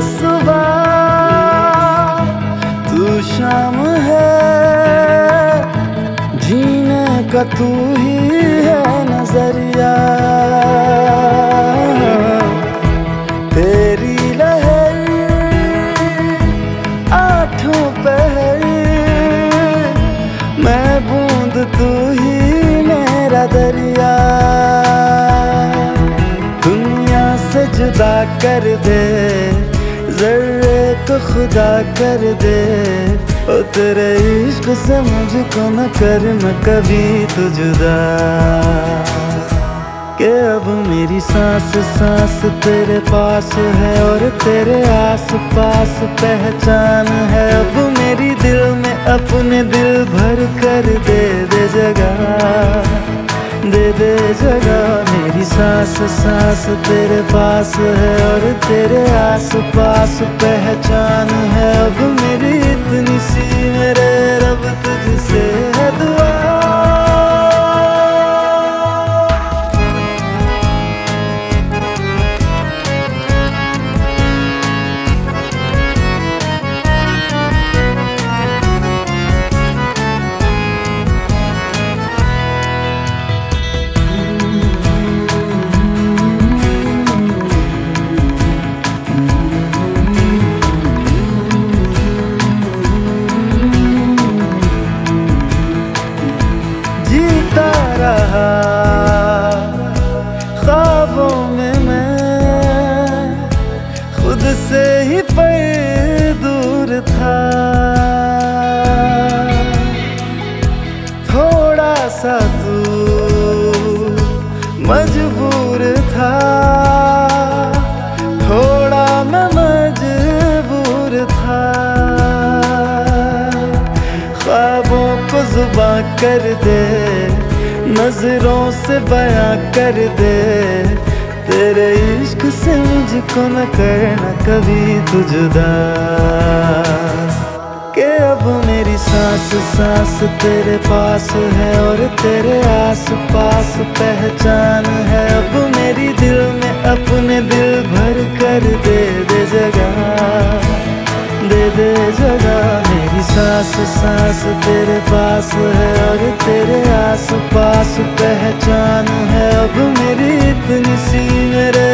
सुबह। तू शाम है, जीने का तू ही है नज़रिया। तेरी लहर आठों पहर मैं बूंद तू ही मेरा दरिया। जुदा कर दे जर्रे को खुदा कर दे। ओ तेरे इश्क से मुझको न कर मैं कभी तू जुदा। के अब मेरी सांस सांस तेरे पास है और तेरे आस पास पहचान है। अब मेरी दिल में अपने दिल भर कर दे दे जगह, दे दे जगह मेरी सांस सांस तेरे पास है और तेरे आस पास पहचान है। अब मेरी मजबूर था। थोड़ा मैं मजबूर था। ख्वाबों को जुबा कर दे, नज़रों से बयां कर दे। तेरे इश्क से मुझको न करना कभी तू सांस सांस तेरे पास है और तेरे आस पास पहचान है। अब मेरी दिल में अपने दिल भर कर दे दे जगह, दे दे जगह। मेरी सांस सांस तेरे पास है और तेरे आस पास पहचान है। अब मेरी इतनी सी मेरे